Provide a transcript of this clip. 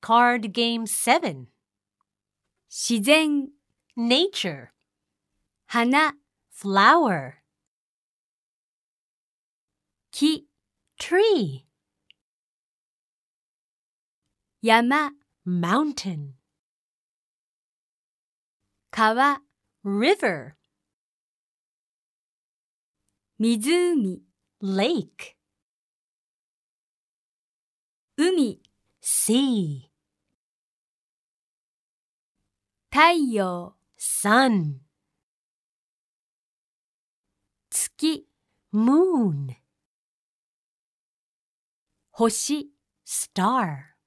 Card Game 7自然 Nature 花 Flower 木 Tree 山 Mountain 川 River 湖 Lake 海 Sea 太陽 Sun 月 Moon 星 Star